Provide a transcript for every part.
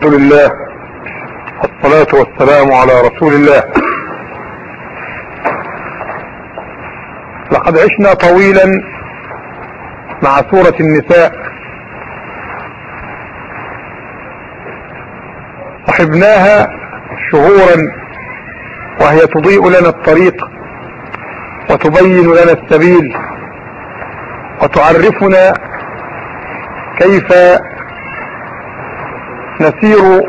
الحمد لله والصلاة والسلام على رسول الله. لقد عشنا طويلا مع سورة النساء. صحبناها شهورا وهي تضيء لنا الطريق وتبين لنا السبيل وتعرفنا كيف نسير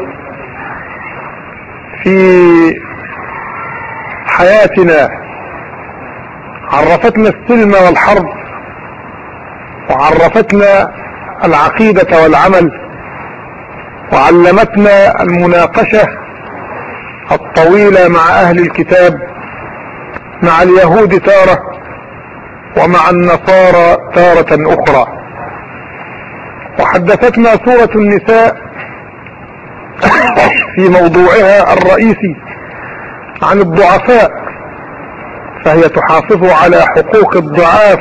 في حياتنا. عرفتنا السلم والحرب وعرفتنا العقيدة والعمل وعلمتنا المناقشة الطويلة مع أهل الكتاب مع اليهود تارة ومع النصارى تارة أخرى. وحدثتنا سورة النساء في موضوعها الرئيسي عن الضعفاء فهي تحافظ على حقوق الضعاف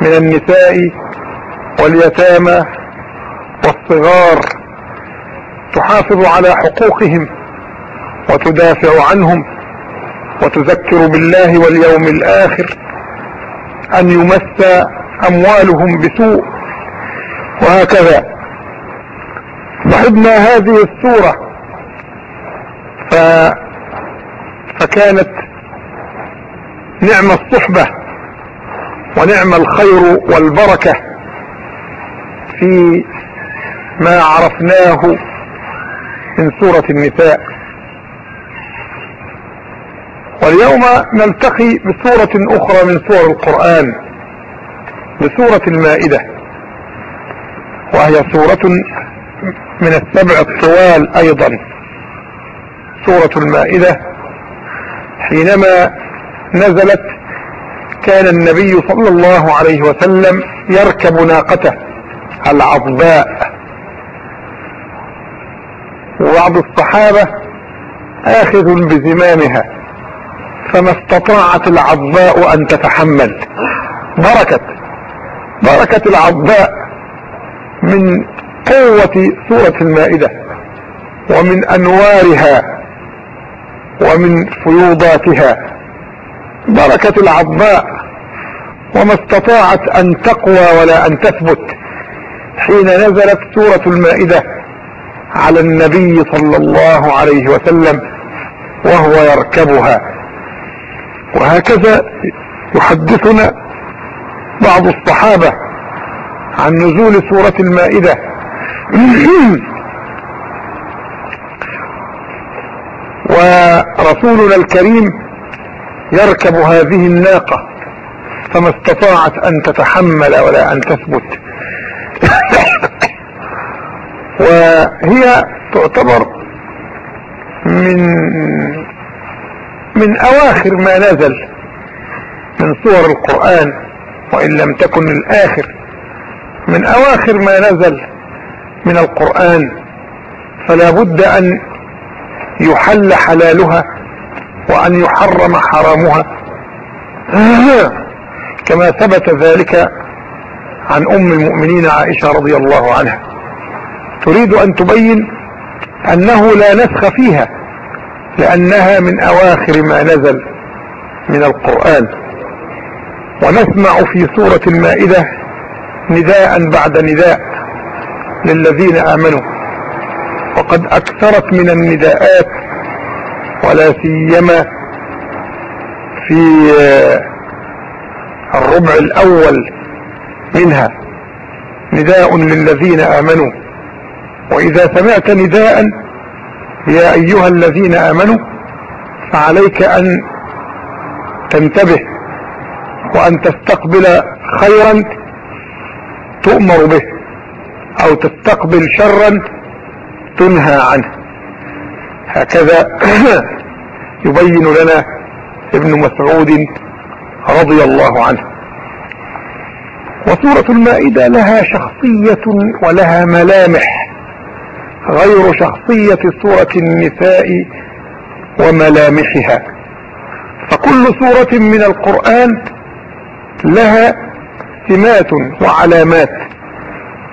من النساء واليتامى والصغار تحافظ على حقوقهم وتدافع عنهم وتذكر بالله واليوم الآخر أن يمس أموالهم بسوء وهكذا. صحبنا هذه السورة. ف... فكانت نعم الصحبة ونعم الخير والبركة في ما عرفناه من سورة النساء. واليوم نلتقي بسورة أخرى من سور القرآن بسورة المائدة وهي سورة من السبع الطوال أيضا. سورة المائدة. حينما نزلت كان النبي صلى الله عليه وسلم يركب ناقته العضباء. وبعض الصحابة آخذ بزمامها فما استطاعت العضباء أن تتحمل. بركت. بركة العضباء من قوة سورة المائدة. ومن أنوارها ومن فيوضاتها بركة العضباء وما استطاعت أن تقوى ولا أن تثبت حين نزلت سورة المائدة على النبي صلى الله عليه وسلم وهو يركبها. وهكذا يحدثنا بعض الصحابة عن نزول سورة المائدة ورسولنا الكريم يركب هذه الناقة فما استطاعت أن تتحمل ولا أن تثبت. وهي تعتبر من من أواخر ما نزل من صور القرآن وإن لم تكن الآخر من أواخر ما نزل من القرآن فلا بد أن يحل حلالها وأن يحرم حرامها. كما ثبت ذلك عن أم المؤمنين عائشة رضي الله عنها. تريد أن تبين أنه لا نسخ فيها لأنها من أواخر ما نزل من القرآن. ونسمع في سورة المائدة نداء بعد نداء. للذين آمنوا. وقد أكثرت من النداءات ولا سيما في الربع الأول منها. نداء للذين آمنوا. وإذا سمعت نداء يا أيها الذين آمنوا فعليك أن تنتبه وأن تستقبل خيرا تؤمر به. أو تستقبل شرا تنهى عنه. هكذا يبين لنا ابن مسعود رضي الله عنه. وسورة المائدة لها شخصية ولها ملامح غير شخصية سورة النساء وملامحها. فكل سورة من القرآن لها سمات وعلامات.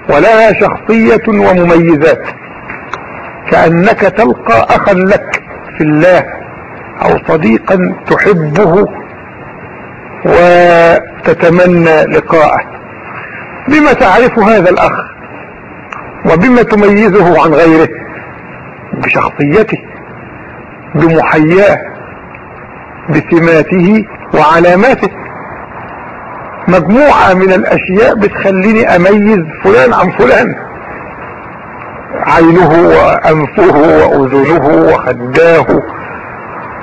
ولها شخصية ومميزات. كأنك تلقى أخا لك في الله أو صديقا تحبه وتتمنى لقاءه. بما تعرف هذا الأخ وبما تميزه عن غيره بشخصيته بمحياه بسماته وعلاماته مجموعة من الأشياء بتخليني أميز فلان عن فلان. عينه وأنفه وأذنه وخداه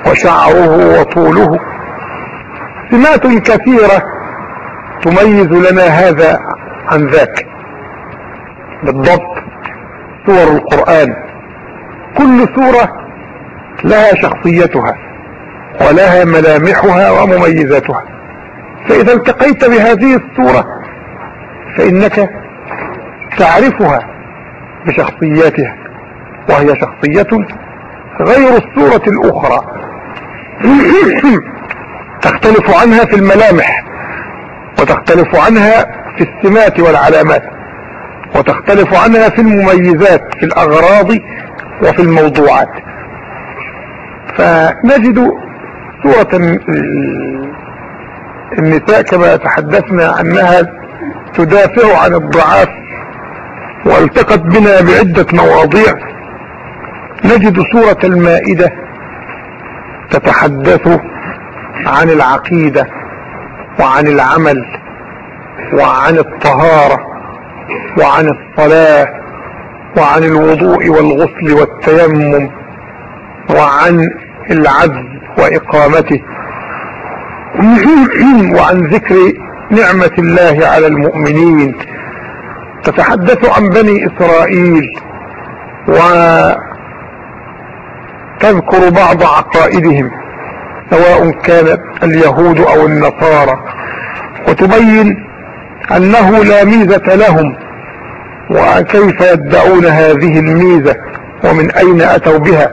وشعره وطوله. سمات كثيرة تميز لنا هذا عن ذاك. بالضبط سور القرآن. كل سورة لها شخصيتها ولها ملامحها ومميزاتها. فإذا التقيت بهذه الصورة فإنك تعرفها بشخصياتها وهي شخصية غير الصورة الأخرى. تختلف عنها في الملامح وتختلف عنها في السمات والعلامات وتختلف عنها في المميزات في الأغراض وفي الموضوعات. فنجد صورة النساء كما تحدثنا أنها تدافع عن الضعاف والتقت بنا بعدة مواضيع. نجد صورة المائدة تتحدث عن العقيدة وعن العمل وعن الطهارة وعن الصلاة وعن الوضوء والغسل والتيمم وعن العدل وإقامته. وعن ذكر نعمة الله على المؤمنين. تتحدث عن بني إسرائيل وتذكر بعض عقائدهم سواء كانت اليهود أو النصارى وتبين أنه لا ميزة لهم وكيف يدعون هذه الميزة ومن أين أتوا بها؟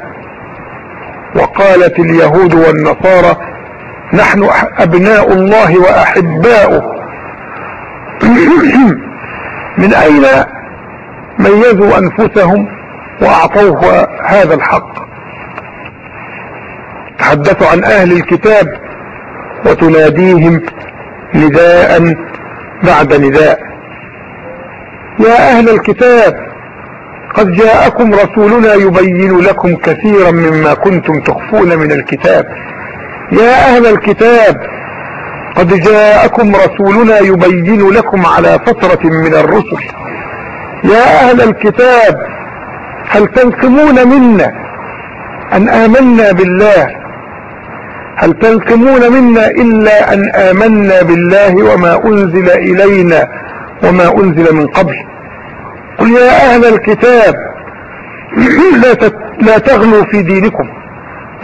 وقالت اليهود والنصارى نحن أبناء الله وأحباؤه. من أين ميزوا أنفسهم وأعطوه هذا الحق؟ تحدثوا عن أهل الكتاب وتناديهم نداء بعد نداء. يا أهل الكتاب قد جاءكم رسولنا يبين لكم كثيرا مما كنتم تخفون من الكتاب. يا أهل الكتاب قد جاءكم رسولنا يبين لكم على فترة من الرسل. يا أهل الكتاب هل تنقمون منا أن آمنا بالله؟ هل تنقمون منا إلا أن آمنا بالله وما أنزل إلينا وما أنزل من قبل؟ قل يا أهل الكتاب لا, تغلوا في دينكم.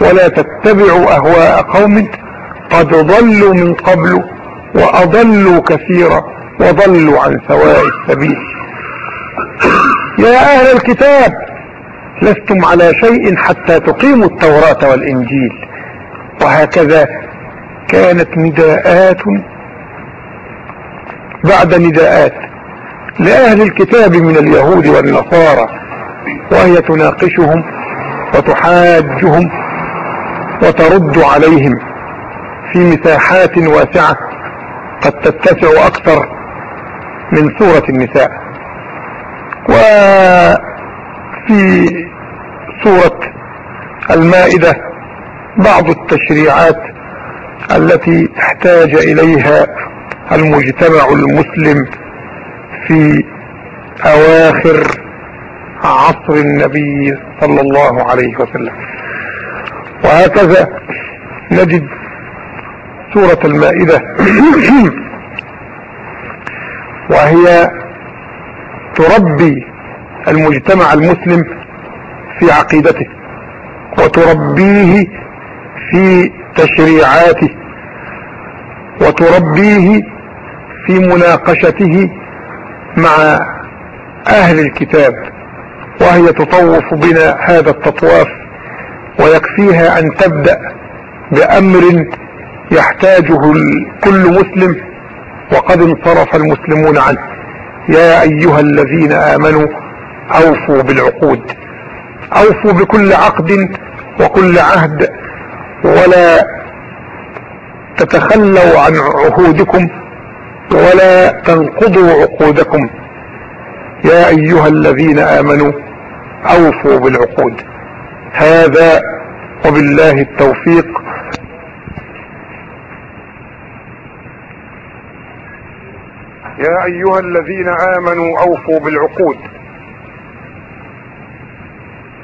ولا تتبعوا أهواء قوم قد ضلوا من قبل وأضلوا كثيرا وضلوا عن سواء السبيل. يا أهل الكتاب لستم على شيء حتى تقيموا التوراة والإنجيل. وهكذا كانت نداءات بعد نداءات لأهل الكتاب من اليهود والنصارى وهي تناقشهم وتحاجهم وترد عليهم في مساحات واسعة قد تتسع أكثر من سورة النساء. وفي سورة المائدة بعض التشريعات التي احتاج إليها المجتمع المسلم في أواخر عصر النبي صلى الله عليه وسلم. وهكذا نجد سورة المائدة. وهي تربي المجتمع المسلم في عقيدته وتربيه في تشريعاته وتربيه في مناقشته مع أهل الكتاب وهي تطوف بنا هذا التطواف ويكفيها أن تبدأ بأمر يحتاجه كل مسلم وقد انصرف المسلمون عنه. يا أيها الذين آمنوا أوفوا بالعقود أوفوا بكل عقد وكل عهد ولا تتخلوا عن عهودكم ولا تنقضوا عقودكم. يا أيها الذين آمنوا أوفوا بالعقود. هذا وبالله التوفيق. يا أيها الذين آمنوا أوفوا بالعقود.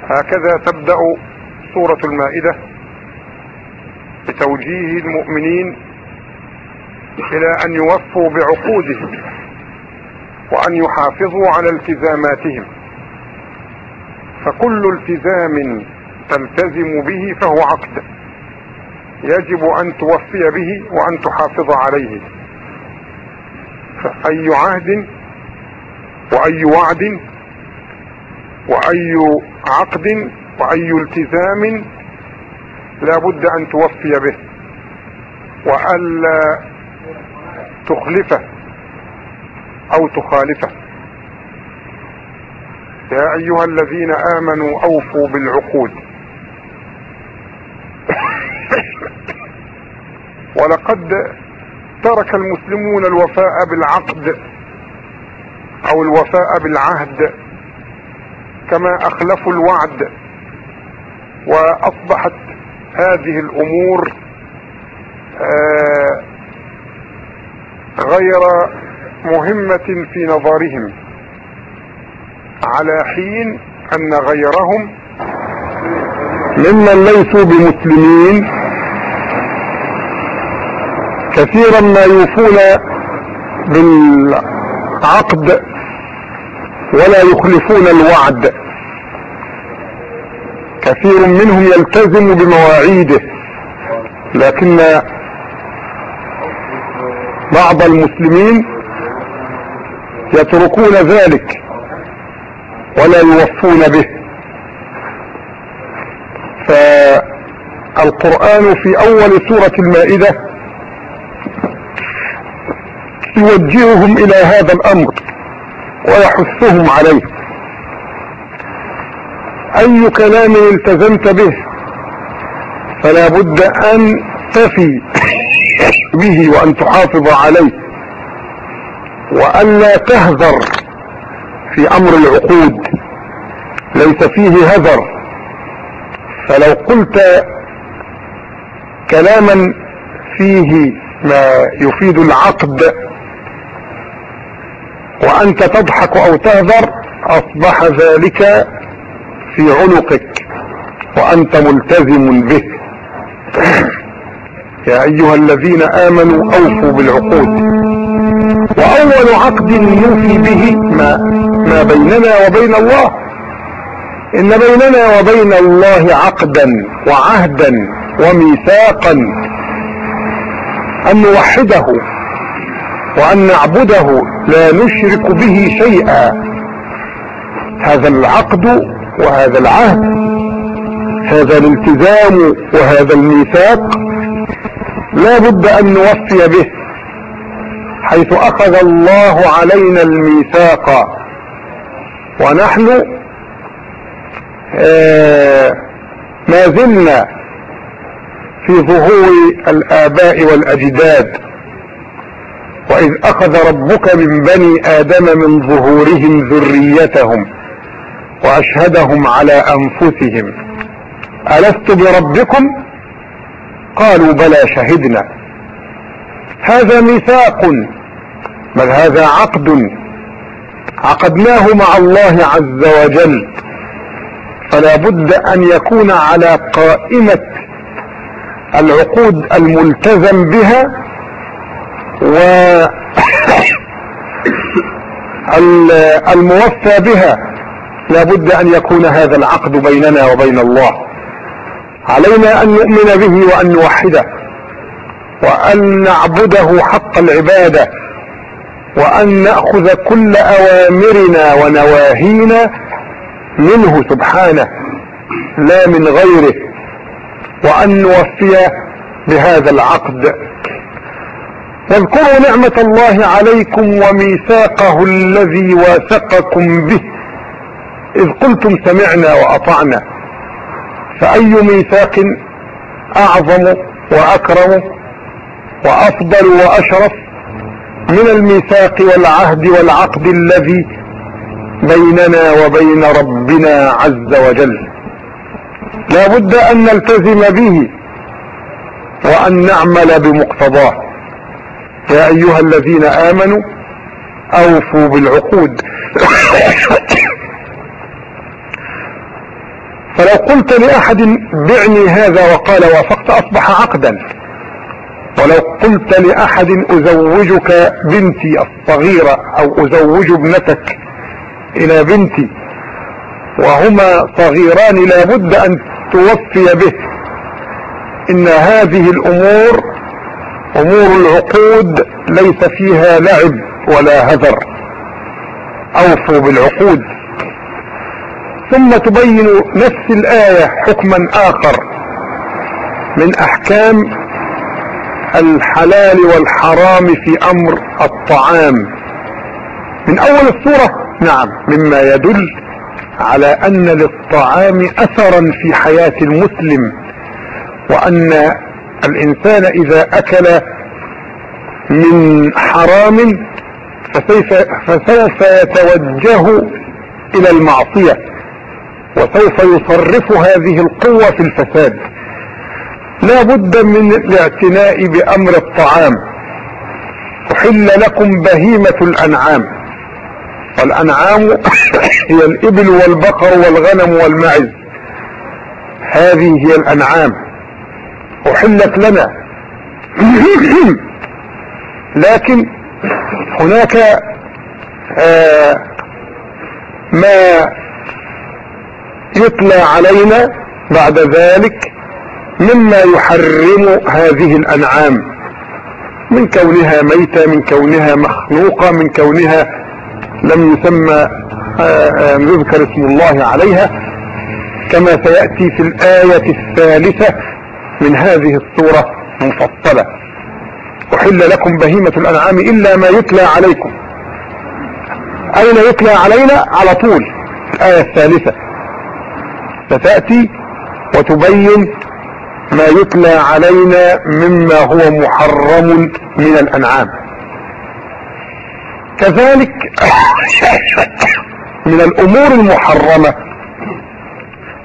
هكذا تبدأ سورة المائدة بتوجيه المؤمنين إلى أن يوفوا بعقودهم وأن يحافظوا على التزاماتهم. فكل التزام تلتزم به فهو عقد. يجب أن توفي به وأن تحافظ عليه. فأي عهد وأي وعد وأي عقد وأي التزام لا بد أن توفي به. وألا تخلفه أو تخالفه. يا أيها الذين آمنوا أوفوا بالعقود. ولقد ترك المسلمون الوفاء بالعقد أو الوفاء بالعهد كما أخلفوا الوعد وأصبحت هذه الأمور آه غير مهمة في نظرهم على حين أن غيرهم ممن ليسوا بمسلمين. كثيرا ما يوفون بالعقد ولا يخلفون الوعد. كثير منهم يلتزم بمواعيده لكن بعض المسلمين يتركون ذلك ولا يوفون به. فالقرآن في أول سورة المائدة يوجههم إلى هذا الأمر ويحثهم عليه. أي كلام التزمت به فلا بد أن تفي به وأن تحافظ عليه وأن لا تهذر في أمر العقود. ليس فيه هذر. فلو قلت كلاما فيه ما يفيد العقد وأنت تضحك أو تهذر أصبح ذلك في عنقك وأنت ملتزم به. يا أيها الذين آمنوا أوفوا بالعقود. وأول عقد نوفي به ما, ما بيننا وبين الله إن بيننا وبين الله عقدا وعهدا وميثاقا أن نوحده وأن نعبده لا نشرك به شيئا. هذا العقد وهذا العهد هذا الالتزام وهذا الميثاق لا بد أن نوفي به حيث أخذ الله علينا الميثاق ونحن ما زلنا في ظهور الآباء والأجداد وإذ أخذ ربك من بني آدم من ظهورهم ذريتهم وأشهدهم على أنفسهم. ألست بربكم؟ قالوا بلى شهدنا. هذا ميثاق بل هذا عقد. عقدناه مع الله عز وجل. فلا بد أن يكون على قائمة العقود الملتزم بها و الموفى بها. لابد أن يكون هذا العقد بيننا وبين الله. علينا أن نؤمن به وأن نوحده وأن نعبده حق العبادة وأن نأخذ كل أوامرنا ونواهينا منه سبحانه لا من غيره. وأن نوفي بهذا العقد. واذكروا نعمة الله عليكم وميثاقه الذي واثقكم به. إذ قلتم سمعنا وأطعنا. فأي ميثاق أعظم وأكرم وأفضل وأشرف من الميثاق والعهد والعقد الذي بيننا وبين ربنا عز وجل. لا بد أن نلتزم به وأن نعمل بمقتضاه. يا أيها الذين آمنوا أوفوا بالعقود. فلو قلت لأحد بعني هذا وقال وافقت أصبح عقدا. ولو قلت لأحد أزوجك بنتي الصغيرة أو أزوج ابنتك إلى بنتي. وهما صغيران لابد أن توفي به. إن هذه الأمور أمور العقود ليس فيها لعب ولا هذر أوفوا بالعقود. ثم تبين نفس الآية حكما آخر من أحكام الحلال والحرام في أمر الطعام. من أول السورة نعم مما يدل على أن للطعام أثرا في حياة المسلم وأن الإنسان إذا أكل من حرام فسوف, فسوف يتوجه إلى المعصية وسوف يصرف هذه القوة في الفساد. لا بد من الاعتناء بأمر الطعام. أحل لكم بهيمة الأنعام. والأنعام هي الإبل والبقر والغنم والمعز. هذه هي الأنعام. أحلت لنا. لكن هناك آه ما يتلى علينا بعد ذلك مما يحرم هذه الأنعام. من كونها ميتة من كونها مخلوقة من كونها لم يسمى آه، آه، يذكر اسم الله عليها كما سيأتي في الآية الثالثة من هذه السورة مفصلة أحل لكم بهيمة الأنعام إلا ما يتلى عليكم. أين يتلى علينا؟ على طول الآية الثالثة. ستأتي وتبين ما يتلى علينا مما هو محرم من الأنعام. كذلك من الأمور المحرمة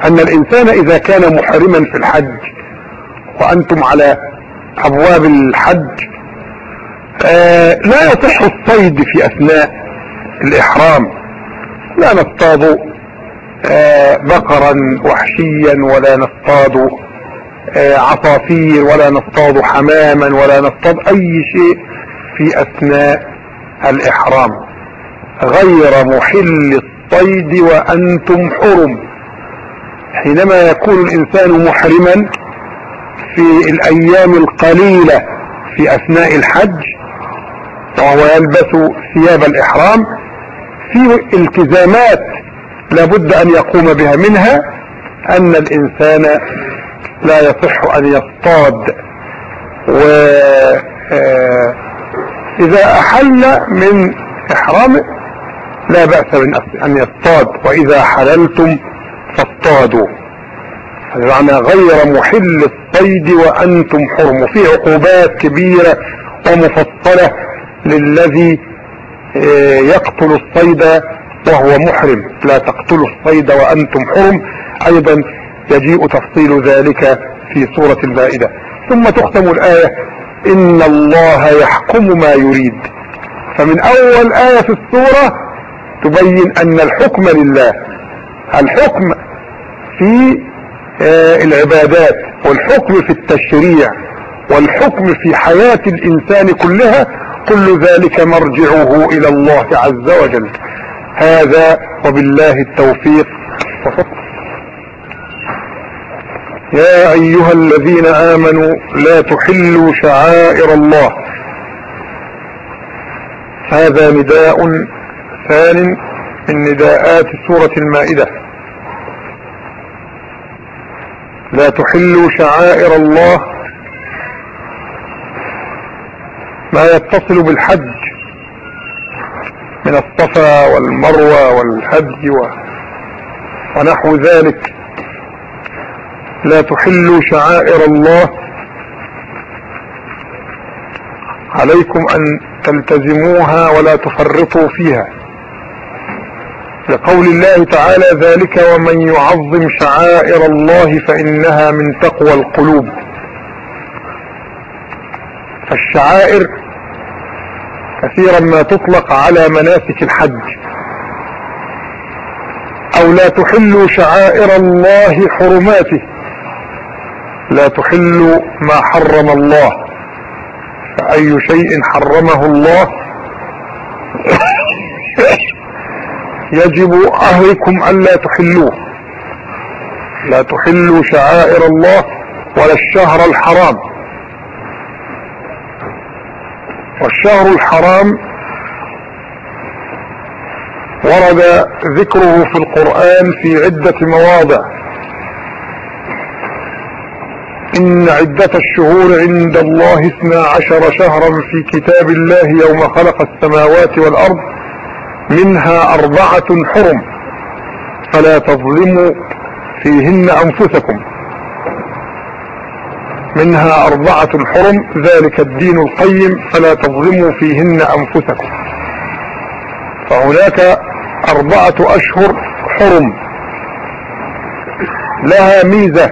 أن الإنسان إذا كان محرما في الحج وأنتم على أبواب الحج آه لا يصح الصيد في أثناء الإحرام. لا نصطاد آه، بقرا وحشيا ولا نصطاد آه، عصافير ولا نصطاد حماما ولا نصطاد أي شيء في أثناء الإحرام غير محل الصيد وأنتم حرم. حينما يكون الإنسان محرما في الأيام القليلة في أثناء الحج وهو يلبس ثياب الإحرام في التزامات لابد أن يقوم بها. منها أن الإنسان لا يصح أن يصطاد واذا آه، أحل من احرامه لا بأس من أن يصطاد وإذا حللتم فاصطادوا. معنى غير محل الصيد وأنتم حرم. وفي عقوبات كبيرة ومفصلة للذي آه، يقتل الصيد وهو محرم. لا تقتلوا الصيد وأنتم حرم. أيضا يجيء تفصيل ذلك في سورة المائدة. ثم تختم الآية إن الله يحكم ما يريد. فمن أول آية في السورة تبين أن الحكم لله. الحكم في آه، العبادات والحكم في التشريع والحكم في حياة الإنسان كلها كل ذلك مرجعه إلى الله عز وجل. هذا وبالله التوفيق. يا أيها الذين آمنوا لا تحلوا شعائر الله. هذا نداء ثان من نداءات سورة المائدة. لا تحلوا شعائر الله ما يتصل بالحج من الصفا والمروة والهدي ونحو ذلك. لا تحلوا شعائر الله. عليكم أن تلتزموها ولا تفرطوا فيها. لقول الله تعالى ذلك ومن يعظم شعائر الله فإنها من تقوى القلوب. فالشعائر كثيرا ما تطلق على مناسك الحج. أو لا تحلوا شعائر الله حرماته. لا تحلوا ما حرم الله. فأي شيء حرمه الله يجب اهلكم ألا تحلوه. لا تحلوا شعائر الله ولا الشهر الحرام. والشهر الحرام ورد ذكره في القرآن في عدة مواضع. إن عدة الشهور عند الله اثنا عشر شهرا في كتاب الله يوم خلق السماوات والأرض منها أربعة حرم. فلا تظلموا فيهن أنفسكم. منها أربعة حرم ذلك الدين القيم فلا تظلموا فيهن أنفسكم. فهناك أربعة أشهر حرم. لها ميزة.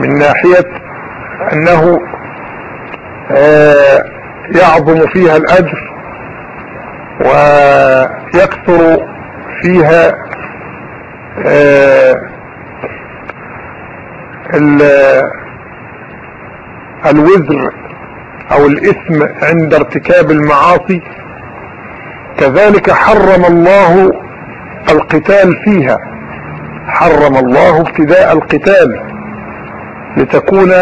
من ناحية أنه آه، يعظم فيها الأجر ويكثر فيها آه، الوزر أو الإثم عند ارتكاب المعاصي. كذلك حرم الله القتال فيها. حرم الله ابتداء القتال. لتكون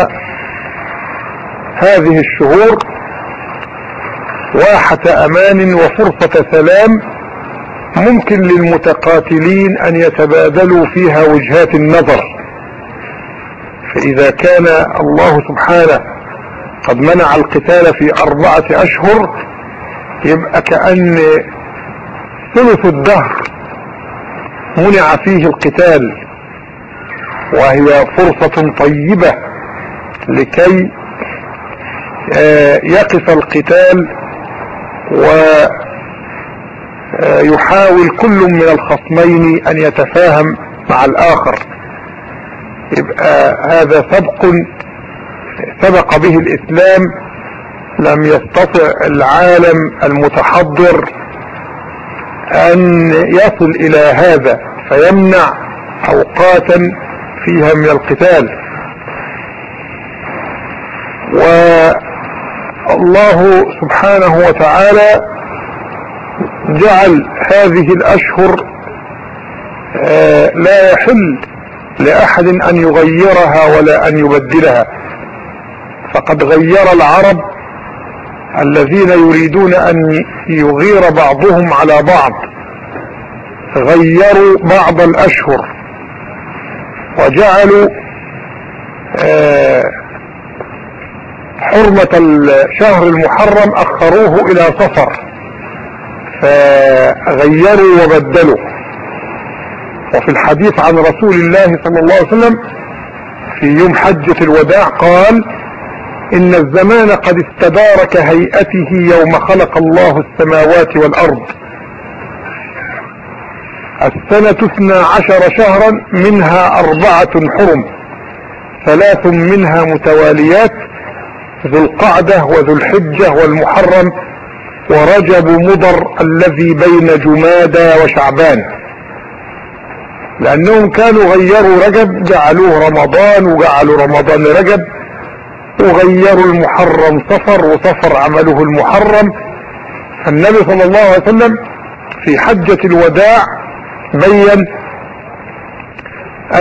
هذه الشهور واحة أمان وفرصة سلام ممكن للمتقاتلين أن يتبادلوا فيها وجهات النظر. فإذا كان الله سبحانه قد منع القتال في أربعة أشهر يبقى كأن ثلث الدهر منع فيه القتال. وهي فرصة طيبة لكي آه، يقف القتال ويحاول كل من الخصمين أن يتفاهم مع الآخر. يبقى هذا سبق سبق به الإسلام لم يستطع العالم المتحضر أن يصل إلى هذا فيمنع أوقاتا فيها من القتال. والله سبحانه وتعالى جعل هذه الأشهر آه، لا يحل لأحد أن يغيرها ولا أن يبدلها. فقد غير العرب الذين يريدون أن يغير بعضهم على بعض. غيروا بعض الأشهر. وجعلوا آه، حرمة الشهر المحرم أخروه إلى صفر فغيروا وبدلوا. وفي الحديث عن رسول الله صلى الله عليه وسلم في يوم حجة الوداع قال إن الزمان قد استدار كهيئته يوم خلق الله السماوات والأرض. السنة اثنى عشر شهرا منها أربعة حرم ثلاث منها متواليات ذو القعدة وذو الحجة والمحرم ورجب مضر الذي بين جمادى وشعبان. لأنهم كانوا غيروا رجب جعلوه رمضان وجعلوا رمضان رجب وغيروا المحرم صفر وصفر عمله المحرم. النبي صلى الله عليه وسلم في حجة الوداع بين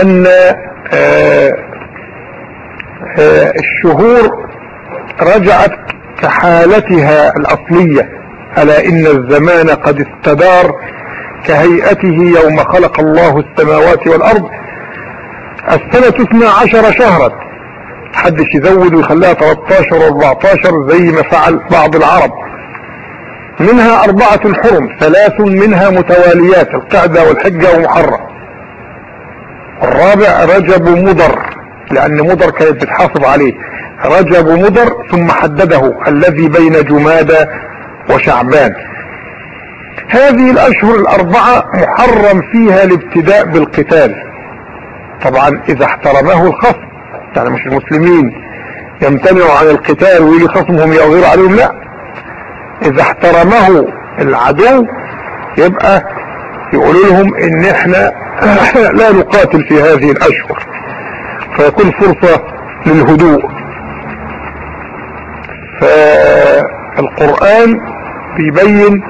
أن آه، آه، الشهور رجعت كحالتها الأصلية ألا إن الزمان قد استدار كهيئته يوم خلق الله السماوات والأرض. السنة 12 شهرا. حدش يزود ويخليها 13 و14 زي ما فعل بعض العرب. منها أربعة حرم ثلاث منها متواليات القعدة والحجة ومحرم. الرابع رجب مضر لأن مضر كانت بتحافظ عليه. رجب مضر ثم حدده الذي بين جمادى وشعبان. هذه الأشهر الأربعة محرم فيها الابتداء بالقتال. طبعا إذا احترمه الخصم يعني مش المسلمين يمتنعوا عن القتال ويجي خصمهم يغير عليهم لا. إذا احترمه العدو يبقى يقولوا لهم إن إحنا لا نقاتل في هذه الأشهر. فيكون فرصة للهدوء. فالقرآن بيبين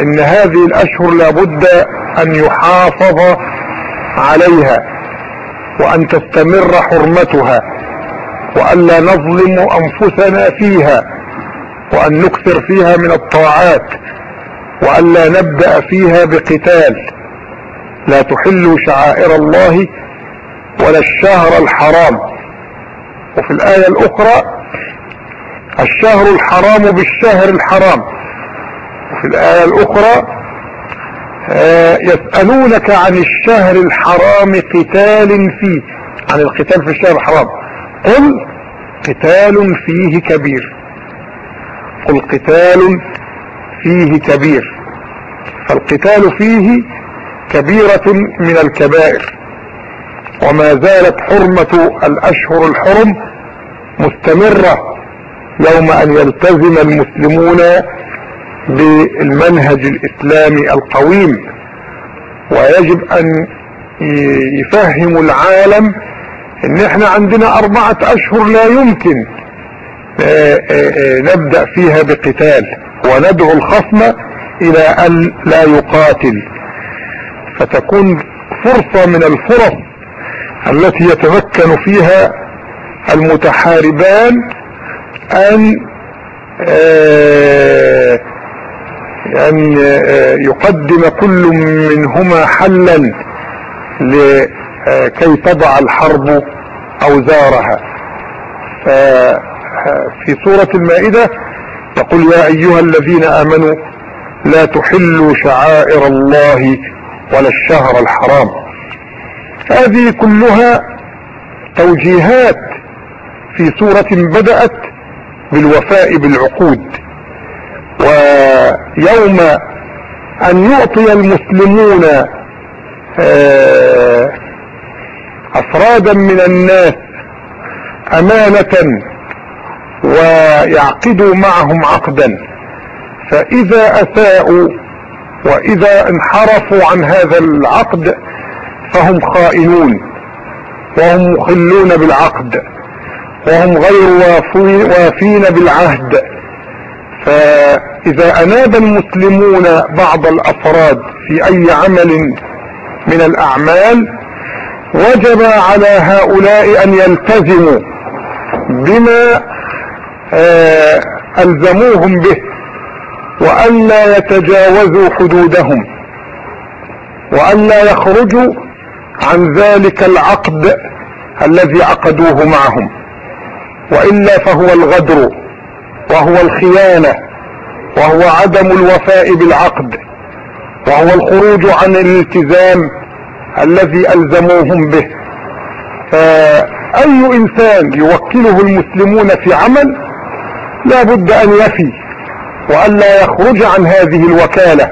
إن هذه الأشهر لابد أن يحافظ عليها وأن تستمر حرمتها وأن لا نظلم أنفسنا فيها. وأن نكثر فيها من الطاعات وأن لا نبدأ فيها بقتال. لا تحلوا شعائر الله ولا الشهر الحرام. وفي الآية الأخرى الشهر الحرام بالشهر الحرام. وفي الآية الأخرى آه، يسألونك عن الشهر الحرام قتال فيه. عن القتال في الشهر الحرام. قل قتال فيه كبير. قتال فيه كبير. فالقتال فيه كبيرة من الكبائر. وما زالت حرمة الأشهر الحرم مستمرة يوم أن يلتزم المسلمون بالمنهج الإسلامي القويم. ويجب أن يفهموا العالم إن إحنا عندنا أربعة أشهر لا يمكن نبدأ فيها بقتال وندعو الخصم إلى أن لا يقاتل. فتكون فرصة من الفرص التي يتمكن فيها المتحاربان أن أن يقدم كل منهما حلا لكي تضع الحرب أوزارها. في سورة المائدة يقول يا أيها الذين آمنوا لا تحلوا شعائر الله ولا الشهر الحرام. هذه كلها توجيهات في سورة بدأت بالوفاء بالعقود. ويوم أن يعطي المسلمون آه، أفرادا من الناس أمانة ويعقدوا معهم عقدا. فإذا أساءوا وإذا انحرفوا عن هذا العقد فهم خائنون وهم مخلون بالعقد وهم غير وافين بالعهد. فإذا أناب المسلمون بعض الأفراد في أي عمل من الأعمال وجب على هؤلاء أن يلتزموا بما آه، ألزموهم به وأن لا يتجاوزوا حدودهم وأن لا يخرجوا عن ذلك العقد الذي عقدوه معهم. وإلا فهو الغدر وهو الخيانة وهو عدم الوفاء بالعقد وهو الخروج عن الالتزام الذي ألزموهم به. فأي إنسان يوكله المسلمون في عمل لا بد أن يفي وأن لا يخرج عن هذه الوكالة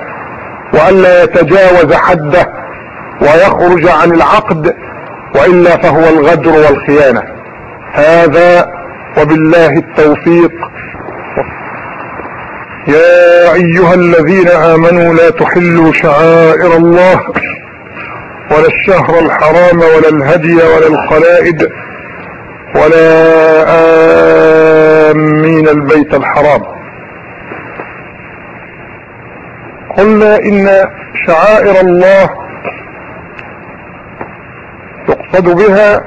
وأن لا يتجاوز حده ويخرج عن العقد وإلا فهو الغدر والخيانة. هذا وبالله التوفيق. يا أيها الذين آمنوا لا تحلوا شعائر الله ولا الشهر الحرام ولا الهدي ولا القلائد ولا آمين البيت الحرام. قلنا إن شعائر الله يقصد بها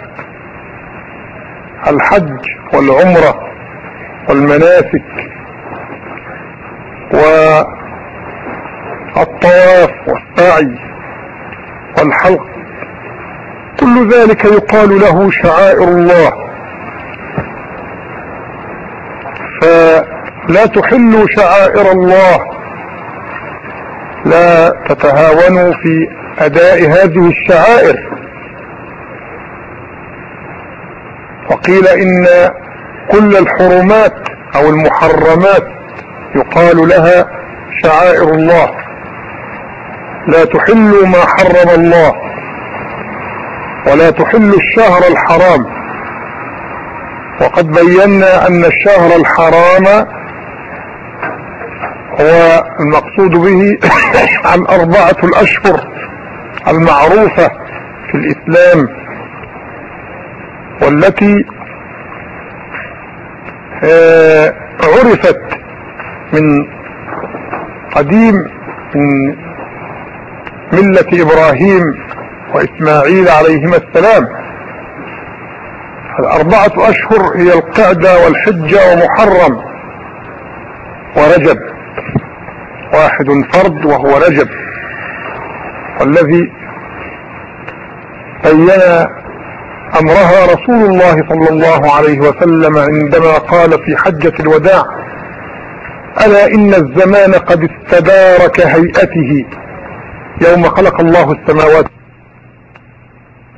الحج والعمرة والمناسك والطواف والسعي والحلق. كل ذلك يقال له شعائر الله. فلا تحلوا شعائر الله. لا تتهاونوا في أداء هذه الشعائر. وقيل إن كل الحرمات أو المحرمات يقال لها شعائر الله. لا تحلوا ما حرم الله. ولا تحلوا الشهر الحرام. وقد بينا أن الشهر الحرام هو المقصود به عن اربعة الأشهر المعروفة في الإسلام والتي آه، عرفت من قديم من ملة إبراهيم وإسماعيل عليهما السلام. الأربعة أشهر هي القعدة والحجة ومحرم ورجب. واحد فرد وهو رجب. والذي بين أمرها رسول الله صلى الله عليه وسلم عندما قال في حجة الوداع ألا إن الزمان قد استدار كهيئته يوم خلق الله السماوات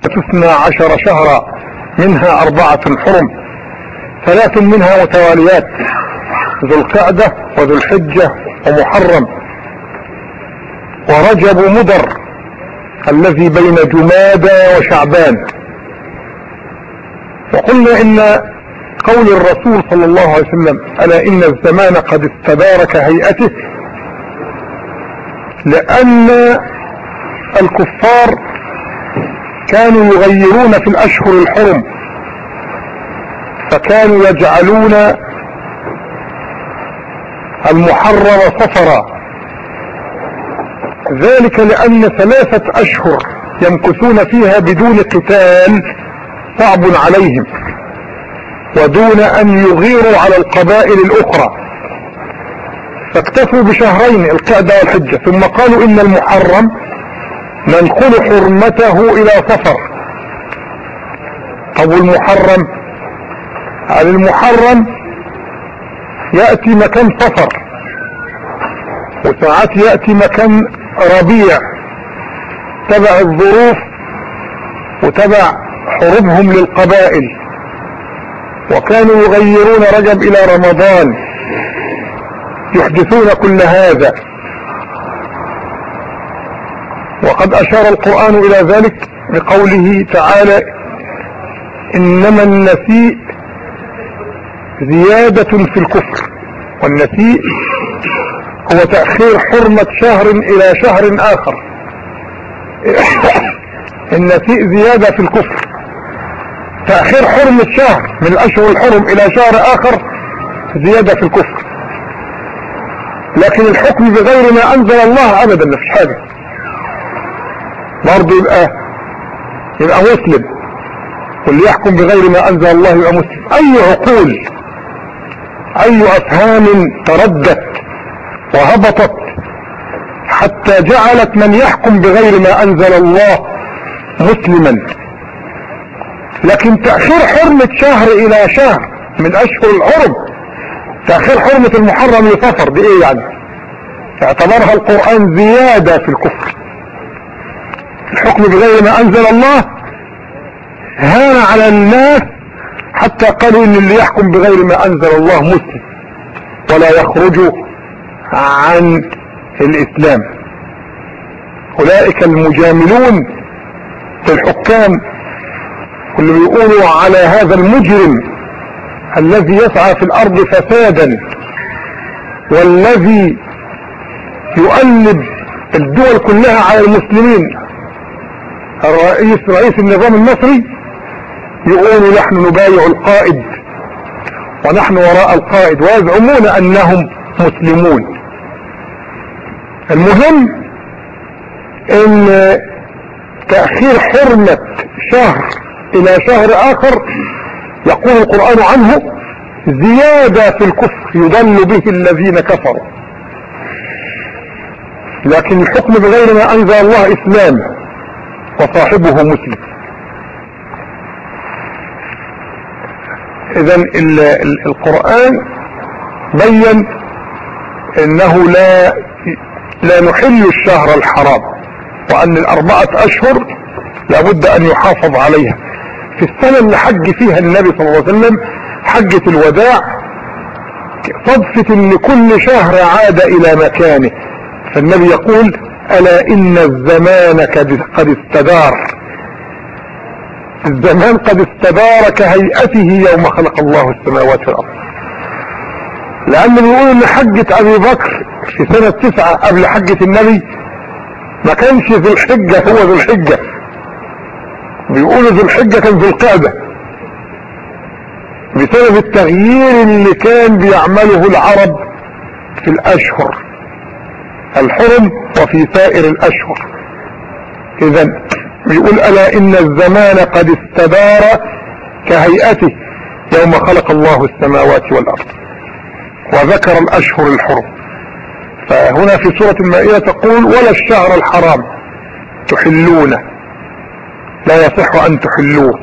تثنى عشر شهرا. منها أربعة حرم ثلاث منها متواليات ذو القعدة وذو الحجة ومحرم. ورجب مضر الذي بين جمادى وشعبان. وقلنا إن قول الرسول صلى الله عليه وسلم ألا إن الزمان قد استدار كهيئته لأن الكفار كانوا يغيرون في الأشهر الحرم فكانوا يجعلون المحرم صفرا ذلك لأن ثلاثة أشهر يمكثون فيها بدون قتال صعب عليهم ودون أن يغيروا على القبائل الأخرى. فاكتفوا بشهرين القعدة والحجة ثم قالوا إن المحرم ننقل حرمته إلى صفر. طب المحرم على المحرم يأتي مكان صفر. وساعات يأتي مكان ربيع. تبع الظروف وتبع حروبهم للقبائل. وكانوا يغيرون رجب إلى رمضان يحدثون كل هذا. وقد أشار القرآن إلى ذلك بقوله تعالى إنما النسيء زيادة في الكفر والنسيء هو تأخير حرمة شهر إلى شهر آخر. النسيء زيادة في الكفر تأخير حرمة شهر من الاشهر الحرم إلى شهر آخر زيادة في الكفر. لكن الحكم بغير ما أنزل الله ابدا مفيش حاجة برضه يبقى يبقى مسلم. واللي يحكم بغير ما أنزل الله يبقى مسلم. أي عقول أي أفهام تردت وهبطت حتى جعلت من يحكم بغير ما أنزل الله مسلما. لكن تأخير حرمة شهر إلى شهر من أشهر الحرم تأخير حرمة المحرم لسفر دي إيه يعني؟ اعتبرها القرآن زيادة في الكفر. الحكم بغير ما أنزل الله هان على الناس حتى قالوا إن اللي يحكم بغير ما أنزل الله مسلم ولا يخرج عن الإسلام. أولئك المجاملون في الحكام. واللي بيقولوا على هذا المجرم الذي يسعى في الأرض فسادا والذي يؤلب الدول كلها على المسلمين الرئيس رئيس النظام المصري يقولوا نحن نبايع القائد ونحن وراء القائد ويزعمون أنهم مسلمون. المهم إن تأخير حرمة شهر إلى شهر آخر يقول القرآن عنه زيادة في الكفر يضل به الذين كفروا. لكن الحكم بغير ما أنزل الله إسلام وصاحبه مسلم. اذا القرآن بين إنه لا لا نحل الشهر الحرام وأن الأربعة أشهر لابد أن يحافظ عليها. في السنة اللي حج فيها النبي صلى الله عليه وسلم حجة الوداع صدفة ان كل شهر عاد إلى مكانه. فالنبي يقول ألا إن الزمان قد استدار. الزمان قد استدار كهيئته يوم خلق الله السماوات والأرض. لأن بيقول ان حجة أبي بكر في سنة تسعة قبل حجة النبي ما كانش ذو الحجة هو ذو الحجة. بيقولوا ذو الحجة كان ذو القعدة. بسبب التغيير اللي كان بيعمله العرب في الأشهر. الحرم وفي سائر الأشهر. اذا بيقول ألا إن الزمان قد استدار كهيئته يوم خلق الله السماوات والأرض وذكر الأشهر الحرم. فهنا في سورة المائية تقول ولا الشهر الحرام تحلونه. لا يصح أن تحلوه.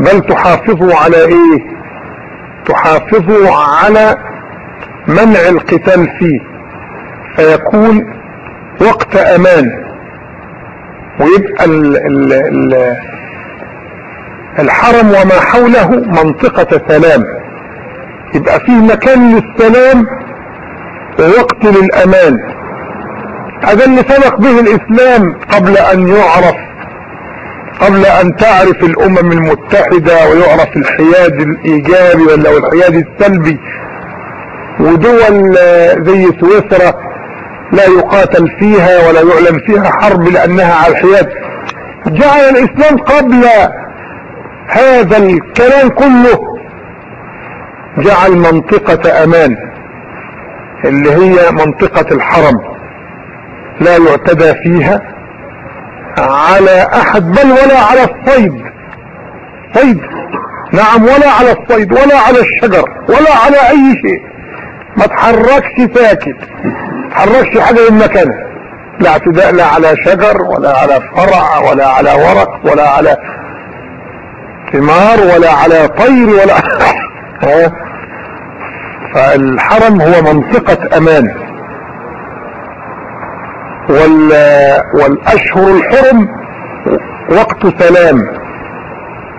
بل تحافظوا على إيه؟ تحافظوا على منع القتال فيه. فيكون وقت أمان. ويبقى ال ال ال الحرم وما حوله منطقة سلام. يبقى فيه مكان للسلام ووقت للأمان. هذا اللي سبق به الإسلام قبل أن يعرف قبل أن تعرف الأمم المتحدة ويعرف الحياد الإيجابي ولا الحياد السلبي. ودول زي سويسرا لا يقاتل فيها ولا يعلن فيها حرب لأنها على الحياد. جعل الإسلام قبل هذا الكلام كله. جعل منطقة أمان اللي هي منطقة الحرم. لا يعتدى فيها على أحد بل ولا على الصيد. صيد. نعم ولا على الصيد ولا على الشجر ولا على أي شيء. ما تحركش ساكت. تحركش حاجة من مكانها. لا اعتداء لا على شجر ولا على فرع ولا على ورق ولا على ثمار ولا على طير ولا فالحرم هو منطقة أمان. وال والأشهر الحرم وقت سلام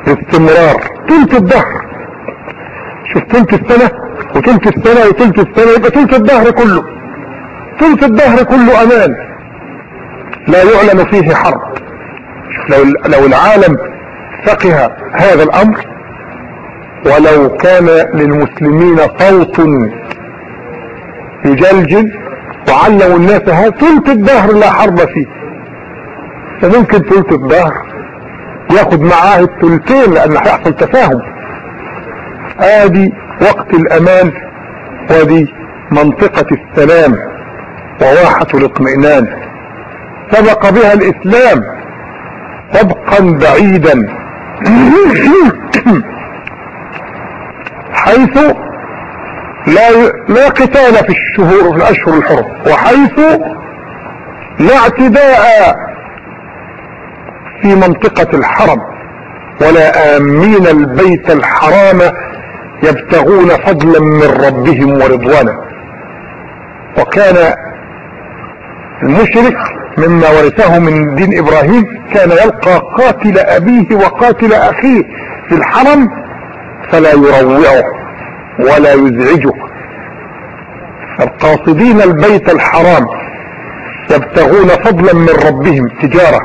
استمرار. تلت الدهر. شوف تلت السنة وتلت السنة وتلت السنة يبقى تلت الدهر كله. تلت الدهر كله أمان. لا يعلن فيه حرب. لو, لو العالم فقه هذا الأمر ولو كان للمسلمين صوت يجلجل وعلموا الناس هذا ثلث الدهر لا حرب فيه. فممكن ثلث الدهر ياخد معاه الثلثين لأن هيحصل تفاهم. ادي وقت الأمان ودي منطقة السلام وواحة الاطمئنان. سبق بها الإسلام سبقا بعيدا. حيث لا لا قتال في الشهور في الأشهر الحرم وحيث لا اعتداء في منطقة الحرم ولا آمين البيت الحرام يبتغون فضلا من ربهم ورضوانا. وكان المشرك مما ورثه من دين إبراهيم كان يلقى قاتل أبيه وقاتل أخيه في الحرم فلا يروعه ولا يزعجه. القاصدين البيت الحرام يبتغون فضلا من ربهم تجارة.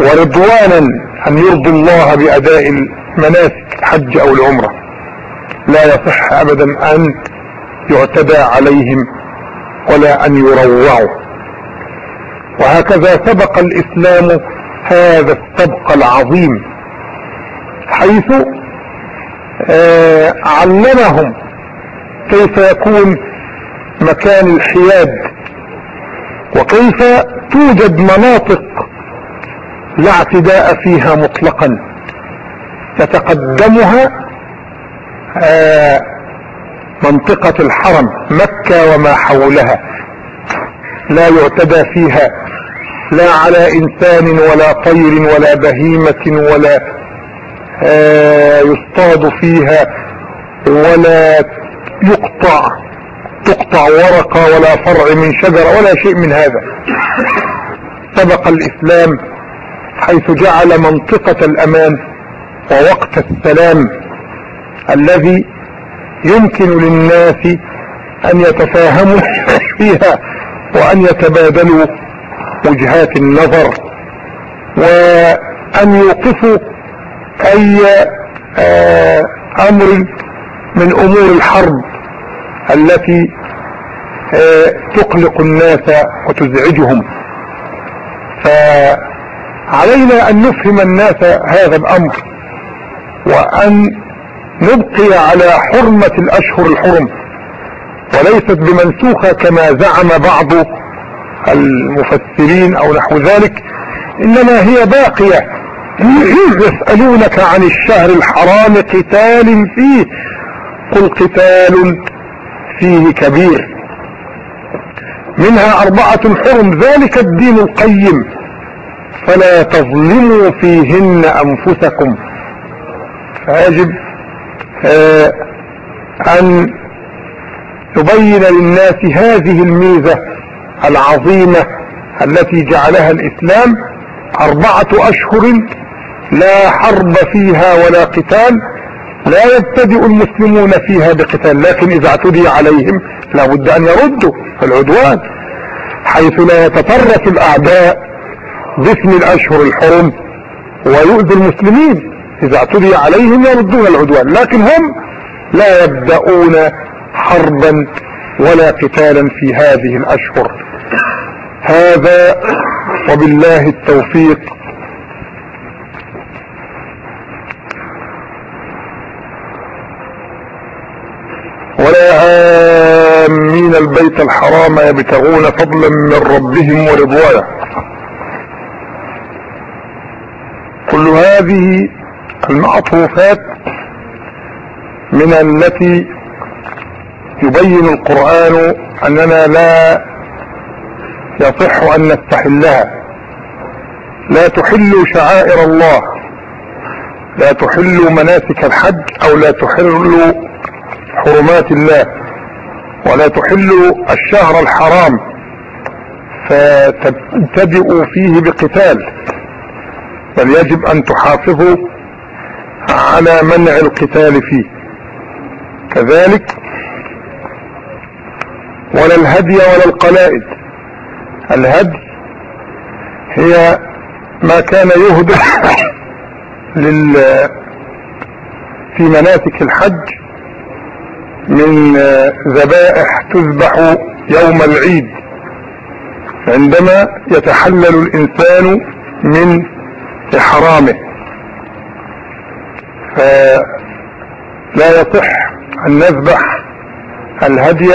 ورضوانا أن يرضوا الله بأداء المناسك الحج أو العمرة. لا يصح أبدا أن يعتدى عليهم ولا أن يروعوا. وهكذا سبق الإسلام هذا السبق العظيم حيث آه علمهم كيف يكون مكان الحياد وكيف توجد مناطق لا اعتداء فيها مطلقا. تتقدمها آه منطقة الحرم مكة وما حولها. لا يعتدى فيها لا على إنسان ولا طير ولا بهيمة ولا آه يصطاد فيها ولا يقطع تقطع ورقة ولا فرع من شجرة ولا شيء من هذا. سبق الإسلام حيث جعل منطقة الأمان ووقت السلام الذي يمكن للناس أن يتفاهموا فيها وأن يتبادلوا وجهات النظر وأن يوقفوا أي آه، أمر من أمور الحرب التي آه، تقلق الناس وتزعجهم. فعلينا أن نفهم الناس هذا الأمر. وأن نبقي على حرمة الأشهر الحرم وليست بمنسوخة كما زعم بعض المفسرين أو نحو ذلك إنما هي باقية. يسألونك عن الشهر الحرام قتال فيه قل قتال فيه كبير. منها أربعة حرم ذلك الدين القيم. فلا تظلموا فيهن أنفسكم. فيجب آه أن تبين للناس هذه الميزة العظيمة التي جعلها الإسلام أربعة أشهر لا حرب فيها ولا قتال لا يبتدئ المسلمون فيها بقتال لكن إذا اعتدي عليهم لابد أن يردوا العدوان حيث لا يتطرف الأعداء باسم الأشهر الحرم ويؤذي المسلمين. إذا اعتدي عليهم يردون العدوان لكن هم لا يبدأون حربا ولا قتالا في هذه الأشهر. هذا وبالله التوفيق. ولا عامين البيت الحرام يبتغون فضلا من ربهم ورضوانا. كل هذه المعطوفات من التي يبين القرآن أننا لا يصح أن نستحلها. لا تحلوا شعائر الله لا تحلوا مناسك الحج أو لا تحلوا حرمات الله ولا تحلوا الشهر الحرام فتبتدئوا فيه بقتال. بل يجب أن تحافظوا على منع القتال فيه. كذلك ولا الهدي ولا القلائد. الهدي هي ما كان يهدى لل في مناسك الحج من ذبائح تذبح يوم العيد. عندما يتحلل الإنسان من إحرامه. فلا يصح أن نذبح الهدي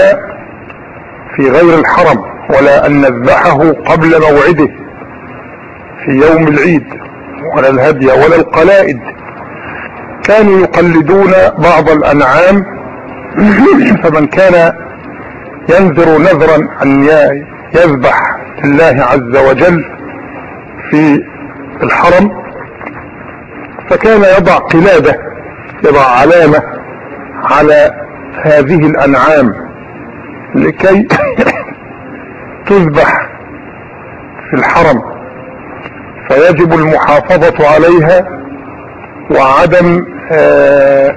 في غير الحرم ولا أن نذبحه قبل موعده في يوم العيد ولا الهدي ولا القلائد. كانوا يقلدون بعض الأنعام فمن كان ينذر نذرا أن يذبح لله عز وجل في الحرم فكان يضع قلادة يضع علامة على هذه الأنعام لكي تذبح في الحرم. فيجب المحافظة عليها وعدم آه،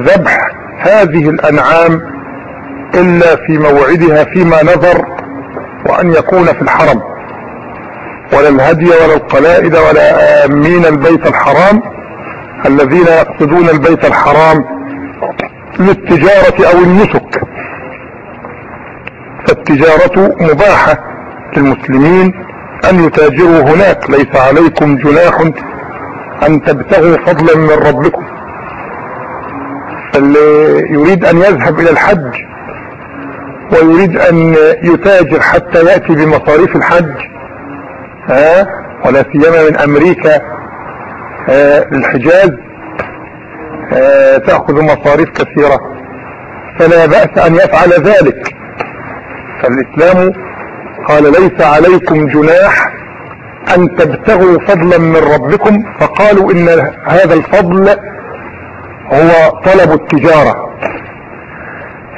ذبح هذه الأنعام إلا في موعدها فيما نذر وأن يكون في الحرم. ولا الهدي ولا القلائد ولا آمين البيت الحرام الذين يقصدون البيت الحرام للتجارة أو النسك. فالتجارة مباحة للمسلمين أن يتاجروا هناك. ليس عليكم جناح أن تبتغوا فضلا من ربكم. فاللي يريد أن يذهب إلى الحج ويريد أن يتاجر حتى يأتي بمصاريف الحج ها ولا سيما من أمريكا للحجاز تأخذ مصاريف كثيرة. فلا بأس أن يفعل ذلك. فالإسلام قال ليس عليكم جناح أن تبتغوا فضلا من ربكم. فقالوا إن هذا الفضل هو طلب التجارة.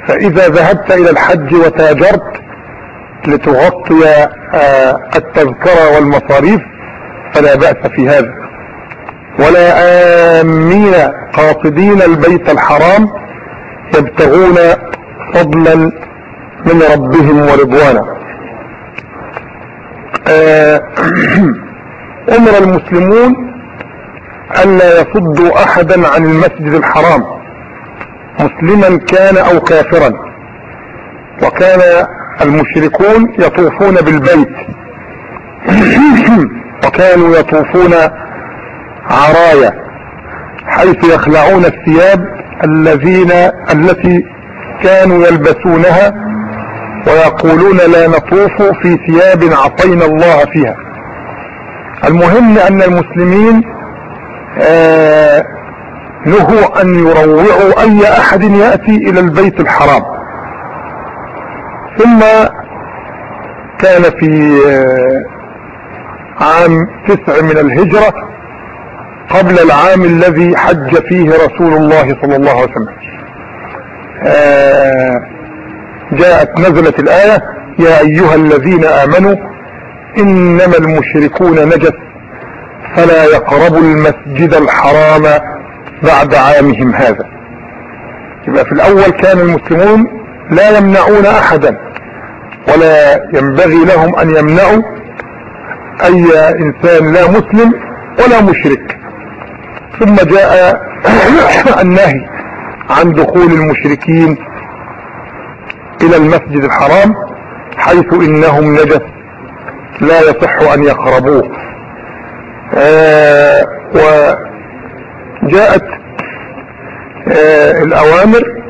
فإذا ذهبت إلى الحج وتاجرت لتغطي التذكرة والمصاريف فلا بأس في هذا. ولا آمين قاصدين البيت الحرام يبتغون فضلا من ربهم ورضوانا. آه، أمر المسلمون الا يصدوا احدا عن المسجد الحرام مسلما كان أو كافرا. وكان المشركون يطوفون بالبيت. وكانوا يطوفون عرايا حيث يخلعون الثياب الذين التي كانوا يلبسونها ويقولون لا نطوف في ثياب عصينا الله فيها. المهم أن المسلمين آه نهوا أن يروعوا أي أحد يأتي إلى البيت الحرام. ثم كان في آه عام تسع من الهجرة قبل العام الذي حج فيه رسول الله صلى الله عليه وسلم. آه جاءت نزلت الآية يا أيها الذين آمنوا إنما المشركون نجس فلا يقربوا المسجد الحرام بعد عامهم هذا. يبقى في الأول كان المسلمون لا يمنعون أحدا ولا ينبغي لهم أن يمنعوا أي إنسان لا مسلم ولا مشرك. ثم جاء النهي عن دخول المشركين إلى المسجد الحرام حيث إنهم نجس لا يصح أن يقربوه. آه وجاءت آه الأوامر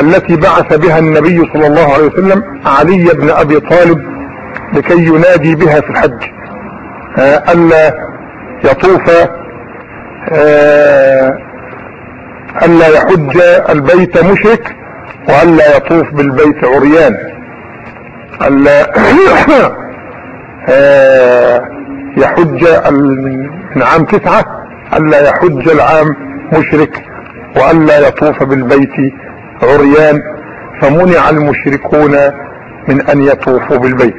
التي بعث بها النبي صلى الله عليه وسلم علي بن أبي طالب لكي ينادي بها في الحج. آه ألا يطوف آه ألا يحج البيت مشرك وألا يطوف بالبيت عريان. ألا آه، يحج من عام تسعة ألا يحج العام مشرك وألا يطوف بالبيت عريان فمنع المشركون من أن يطوفوا بالبيت.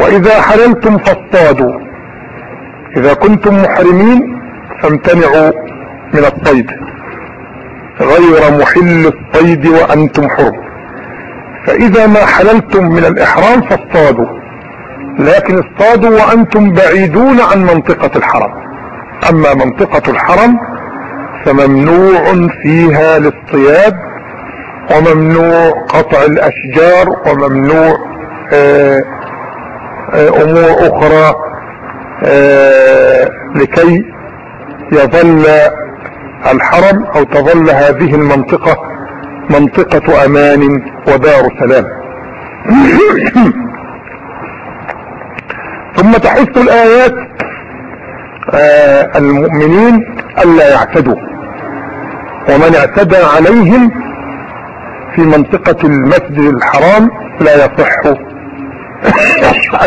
وإذا حللتم فاصطادوا. إذا كنتم محرمين فامتنعوا من الصيد. غير محل الصيد وأنتم حرم. فإذا ما حللتم من الإحرام فاصطادوا. لكن اصطادوا وأنتم بعيدون عن منطقة الحرم. أما منطقة الحرم فممنوع فيها الاصطياد وممنوع قطع الأشجار وممنوع آه، آه، أمور أخرى آه، لكي يظل الحرم أو تظل هذه المنطقة منطقة أمان ودار سلام. ثم تحث الآيات المؤمنين ألا يعتدوا. ومن اعتدى عليهم في منطقة المسجد الحرام لا يصح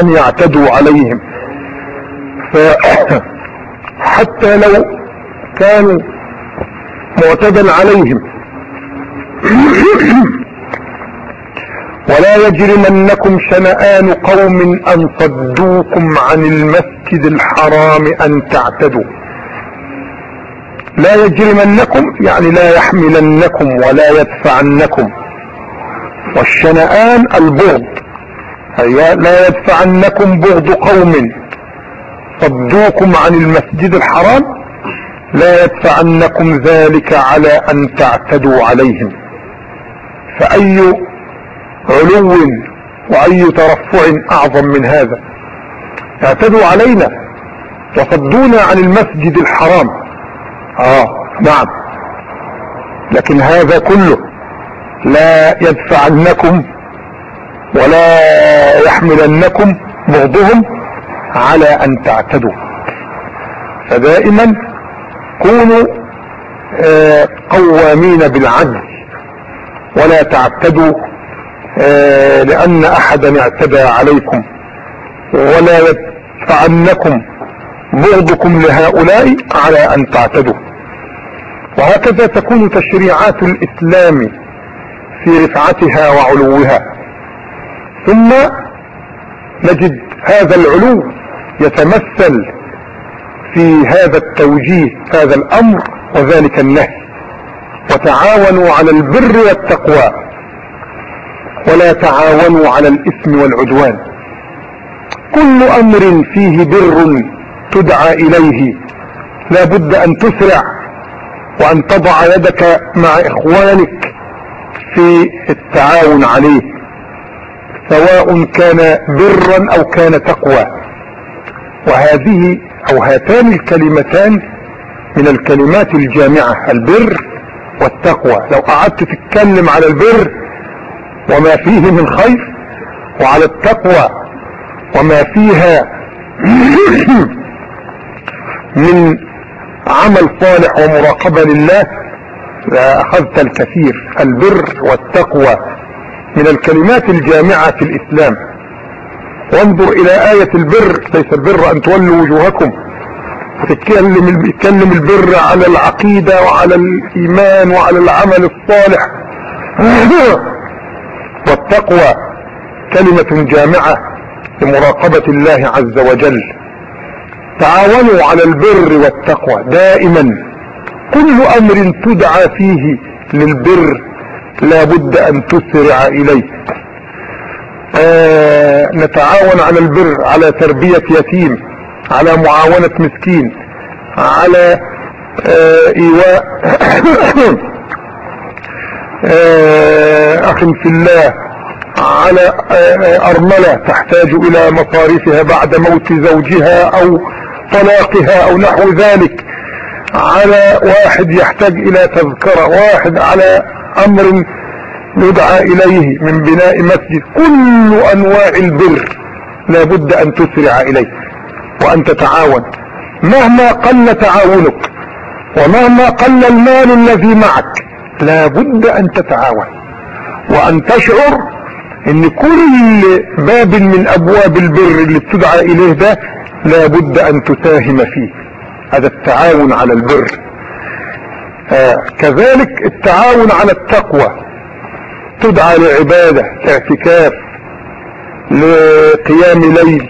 أن يعتدوا عليهم. فحتى لو كانوا معتدا عليهم. ولا يجرمنكم شنآن قوم أن صدوكم عن المسجد الحرام أن تعتدوا. لا يجرمنكم يعني لا يحملنكم ولا يدفعنكم. والشنآن البغض هي لا يدفعنكم بغض قوم. صدوكم عن المسجد الحرام لا يدفعنكم ذلك على أن تعتدوا عليهم. فأي علو وأي ترفع أعظم من هذا؟ اعتدوا علينا. وصدونا عن المسجد الحرام. آه نعم. لكن هذا كله لا يدفعنكم ولا يحملنكم بغضهم على أن تعتدوا. فدائما كونوا آه، قوامين بالعدل ولا تعتدوا آه، لأن احدا اعتدى عليكم ولا يدفعنكم بغضكم لهؤلاء على أن تعتدوا. وهكذا تكون تشريعات الإسلام في رفعتها وعلوها. ثم نجد هذا العلو يتمثل في هذا التوجيه هذا الأمر وذلك النهي. وتعاونوا على البر والتقوى. ولا تعاونوا على الإثم والعدوان. كل أمر فيه بر تدعى إليه. لا بد أن تسرع. وأن تضع يدك مع إخوانك في التعاون عليه سواء كان برا أو كان تقوى. وهذه أو هاتان الكلمتان من الكلمات الجامعة البر والتقوى. لو قعدت تتكلم على البر وما فيه من خير وعلى التقوى وما فيها من عمل صالح ومراقبة لله لأخذت الكثير البر والتقوى من الكلمات الجامعة في الإسلام. وانظر إلى آية البر ليس البر أن تولوا وجوهكم وتتكلم البر على العقيدة وعلى الإيمان وعلى العمل الصالح. والتقوى كلمة جامعة لمراقبة الله عز وجل. تعاونوا على البر والتقوى دائما. كل أمر تدعى فيه للبر لا بد أن تسرع إليه. آه نتعاون على البر على تربية يتيم على معاونة مسكين على آه إيواء. آه اخ في الله على آه أرملة تحتاج إلى مصاريفها بعد موت زوجها أو طلاقها أو نحو ذلك على واحد يحتاج إلى تذكرة واحد على أمر يدعى إليه من بناء مسجد. كل أنواع البر لابد أن تسرع إليه وأن تتعاون. مهما قل تعاونك ومهما قل المال الذي معك لابد أن تتعاون وأن تشعر إن كل باب من أبواب البر اللي بتدعى إليه ده لابد أن تساهم فيه. هذا التعاون على البر. آه كذلك التعاون على التقوى. تدعى لعبادة اعتكاف لقيام ليل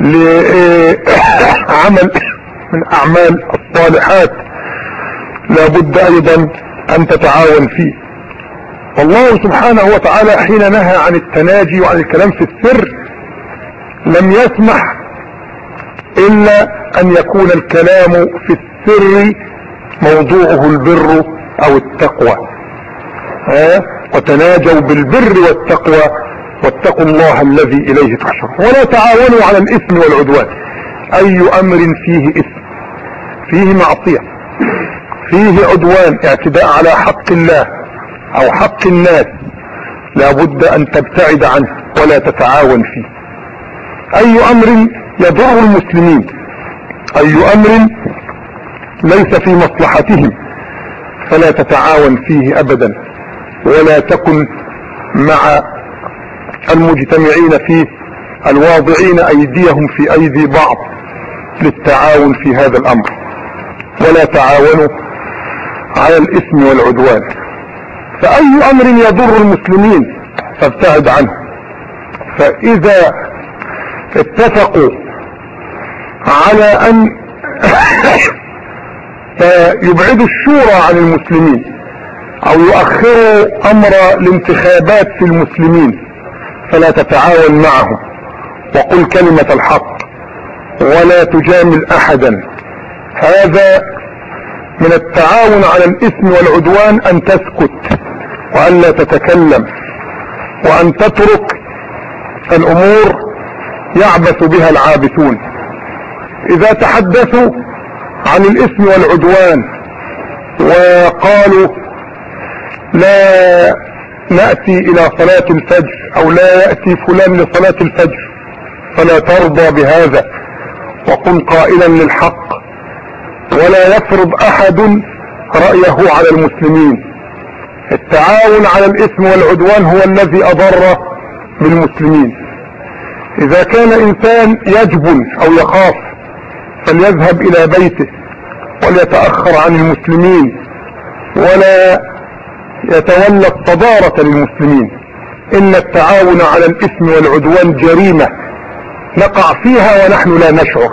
لعمل من أعمال الصالحات. لابد أيضا أن تتعاون فيه. والله سبحانه وتعالى حين نهى عن التناجي وعن الكلام في السر لم يسمح إلا أن يكون الكلام في السر موضوعه البر أو التقوى. ها؟ وتناجوا بالبر والتقوى واتقوا الله الذي إليه تحشرون. ولا تعاونوا على الإثم والعدوان. أي أمر فيه إثم؟ فيه معصية. فيه عدوان اعتداء على حق الله أو حق الناس. لابد أن تبتعد عنه ولا تتعاون فيه. أي أمر يضر المسلمين أي أمر ليس في مصلحتهم. فلا تتعاون فيه ابدا ولا تكن مع المجتمعين فيه الواضعين أيديهم في أيدي بعض للتعاون في هذا الأمر. ولا تعاونوا على الإثم والعدوان. فأي أمر يضر المسلمين فابتعد عنه. فإذا اتفقوا على أن يبعدوا الشورى عن المسلمين أو يؤخروا أمر الانتخابات في المسلمين فلا تتعاون معهم. وقل كلمة الحق ولا تجامل أحدا. هذا من التعاون على الإثم والعدوان أن تسكت وأن لا تتكلم وأن تترك الأمور يعبث بها العابثون. إذا تحدثوا عن الإثم والعدوان وقالوا لا نأتي إلى صلاة الفجر أو لا يأتي فلان لصلاة الفجر فلا ترضى بهذا وكن قائلا للحق ولا يفرض أحد رأيه على المسلمين التعاون على الإثم والعدوان هو الذي أضر بالمسلمين إذا كان إنسان يجبن أو يخاف فليذهب إلى بيته وليتأخر عن المسلمين ولا يتولى الصدارة للمسلمين. إن التعاون على الإثم والعدوان جريمة نقع فيها ونحن لا نشعر.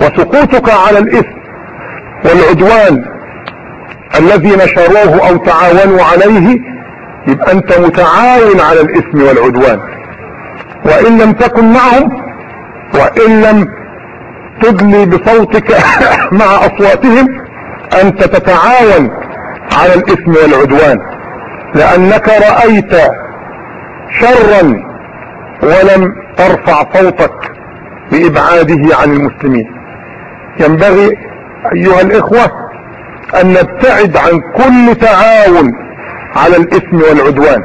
وسقوطك على الإثم والعدوان الذي نشروه أو تعاونوا عليه يبقى أنت متعاون على الإثم والعدوان. وإن لم تكن معهم وإن لم تدلي بصوتك مع أصواتهم انت تتعاون على الإثم والعدوان. لأنك رأيت شرا ولم ترفع صوتك بابعاده عن المسلمين. ينبغي أيها الإخوة أن نبتعد عن كل تعاون على الإثم والعدوان.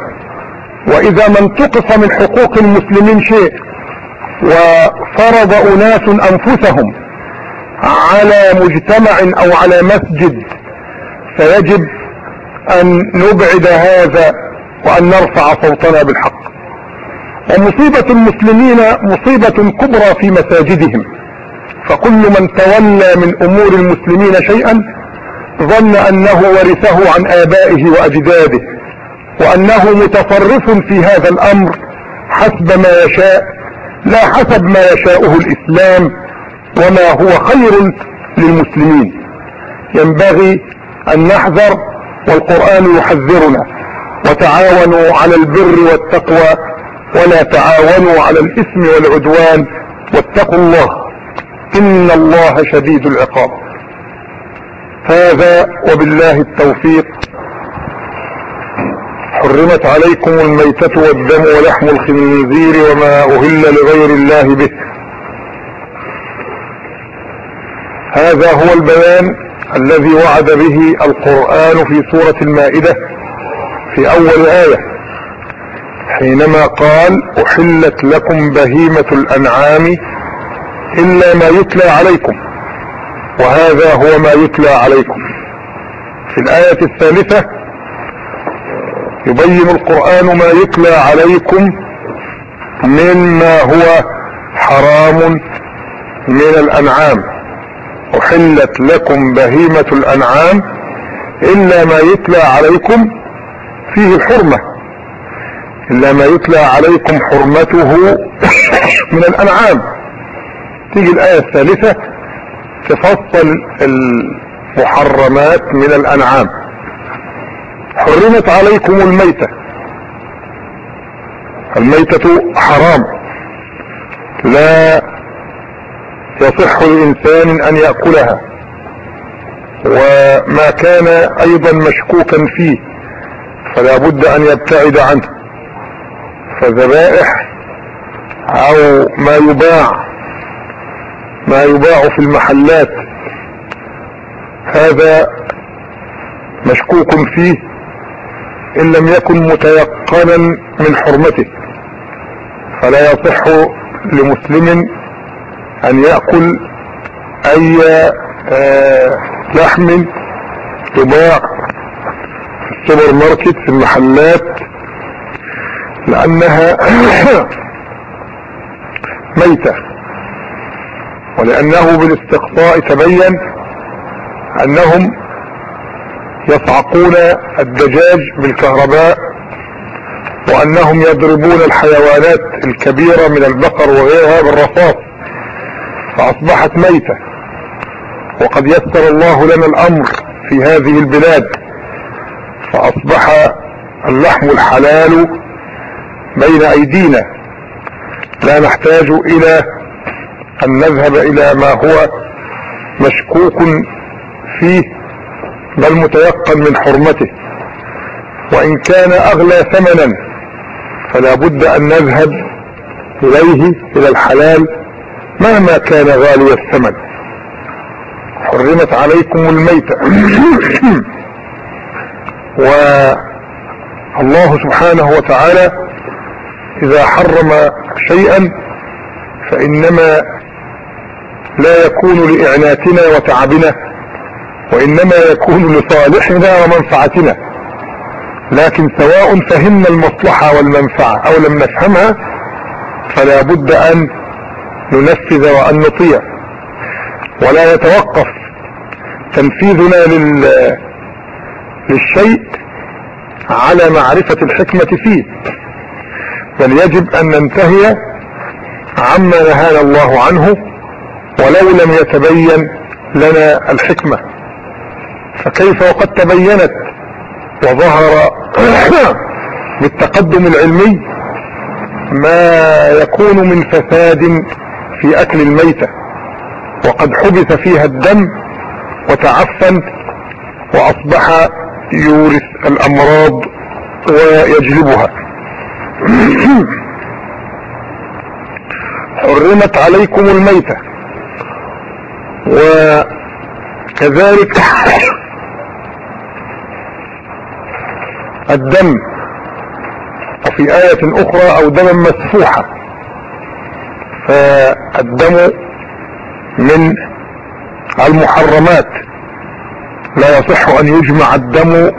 وإذا ما انتقص من حقوق المسلمين شيء وفرض أناس أنفسهم على مجتمع أو على مسجد فيجب أن نبعد هذا وأن نرفع صوتنا بالحق. ومصيبة المسلمين مصيبة كبرى في مساجدهم. فكل من تولى من أمور المسلمين شيئا ظن أنه ورثه عن آبائه وأجداده وأنه متصرف في هذا الأمر حسب ما يشاء. لا حسب ما يشاءه الإسلام وما هو خير للمسلمين. ينبغي أن نحذر والقرآن يحذرنا. وتعاونوا على البر والتقوى ولا تعاونوا على الإثم والعدوان. واتقوا الله. إن الله شديد العقاب. هذا وبالله التوفيق. حرمت عليكم الميتة والدم ولحم الخنزير وما أهل لغير الله به. هذا هو البيان الذي وعد به القرآن في سورة المائدة في أول آية حينما قال أحلت لكم بهيمة الأنعام إلا ما يتلى عليكم وهذا هو ما يتلى عليكم. في الآية الثالثة يبين القرآن ما يتلى عليكم مما هو حرام من الأنعام. أحلت لكم بهيمة الأنعام إلا ما يتلى عليكم فيه الحرمة. إلا ما يتلى عليكم حرمته من الأنعام. تيجي الآية الثالثة تفصل المحرمات من الأنعام. حرمت عليكم الميتة. الميتة حرام. لا يصح لإنسان أن يأكلها. وما كان أيضا مشكوكا فيه فلا بد أن يبتعد عنه. فذبائح أو ما يباع ما يباع في المحلات هذا مشكوك فيه. إن لم يكن متيقنا من حرمته فلا يصح لمسلم أن يأكل أي آه لحم يباع في السوبر ماركت في المحلات لأنها ميتة. ولأنه بالاستقصاء تبين أنهم يصعقون الدجاج بالكهرباء وأنهم يضربون الحيوانات الكبيرة من البقر وغيرها بالرصاص فأصبحت ميتة. وقد يسر الله لنا الأمر في هذه البلاد فأصبح اللحم الحلال بين أيدينا. لا نحتاج إلى أن نذهب إلى ما هو مشكوك فيه بل متيقن من حرمته. وإن كان أغلى ثمنا فلا بد أن نذهب إليه إلى الحلال مهما كان غالي الثمن. حرمت عليكم الميتة. والله سبحانه وتعالى إذا حرم شيئا فإنما لا يكون لإعناتنا وتعبنا وإنما يكون لصالحنا ومنفعتنا. لكن سواء فهمنا المصلحة والمنفعة أو لم نفهمها فلا بد أن ننفذ وأن نطيع. ولا يتوقف تنفيذنا لل... للشيء على معرفة الحكمة فيه. بل يجب أن ننتهي عما نهانا الله عنه ولو لم يتبين لنا الحكمة. فكيف وقد تبينت وظهر بالتقدم العلمي ما يكون من فساد في أكل الميتة وقد حبس فيها الدم وتعفن وأصبح يورث الأمراض ويجلبها. حرمت عليكم الميتة وكذلك الدم وفي آية أخرى أو دما مسفوحا فالدم من المحرمات. لا يصح أن يجمع الدم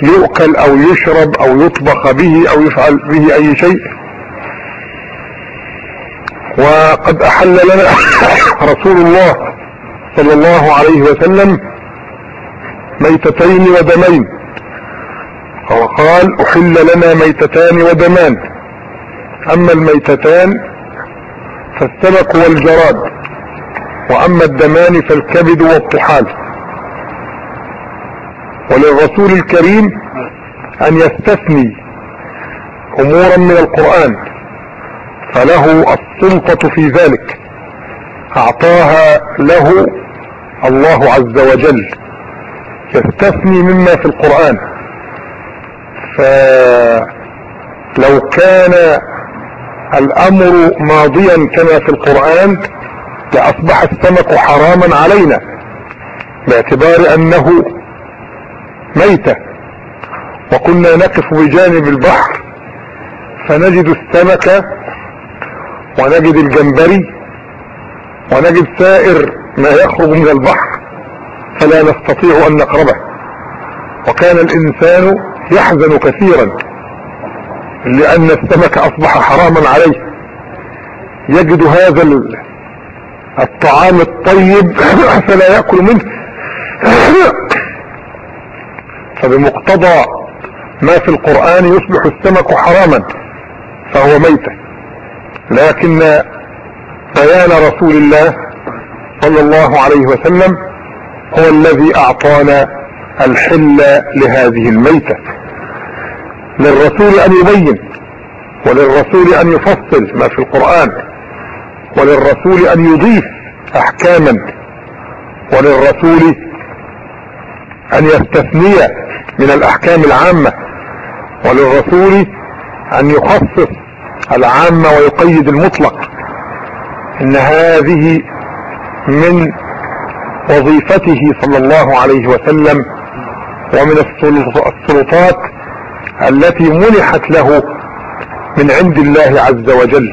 فيؤكل أو يشرب أو يطبخ به أو يفعل به أي شيء. وقد أحل لنا رسول الله صلى الله عليه وسلم ميتتين ودمين. وقال أحل لنا ميتتان ودمان. أما الميتتان فالسمك والجراد وأما الدمان فالكبد والطحال. وللرسول الكريم أن يستثني أمورا من القرآن فله السلطة في ذلك. أعطاها له الله عز وجل. يستثني مما في القرآن. فلو كان الأمر ماضيا كما في القرآن لأصبح السمك حراما علينا باعتبار أنه ميتة. وكنا نقف بجانب البحر فنجد السمك ونجد الجمبري ونجد سائر ما يخرج من البحر. فلا نستطيع أن نقربه. وكان الإنسان يحزن كثيرا لأن السمك أصبح حراما عليه. يجد هذا الطعام الطيب فلا يأكل منه. فبمقتضى ما في القرآن يصبح السمك حراما فهو ميتة. لكن بيان رسول الله صلى الله عليه وسلم هو الذي أعطانا الحل لهذه الميتة. للرسول أن يبين وللرسول أن يفصل ما في القرآن وللرسول أن يضيف احكاما وللرسول أن يستثني من الأحكام العامة وللرسول أن يخصص العامة ويقيد المطلق. إن هذه من وظيفته صلى الله عليه وسلم ومن السلطات التي منحت له من عند الله عز وجل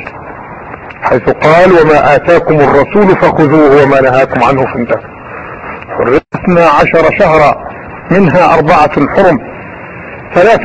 حيث قال وما آتاكم الرسول فخذوه وما نهاكم عنه فانتهوا. حرمنا عشر شهرا منها أربعة حرم ثلاث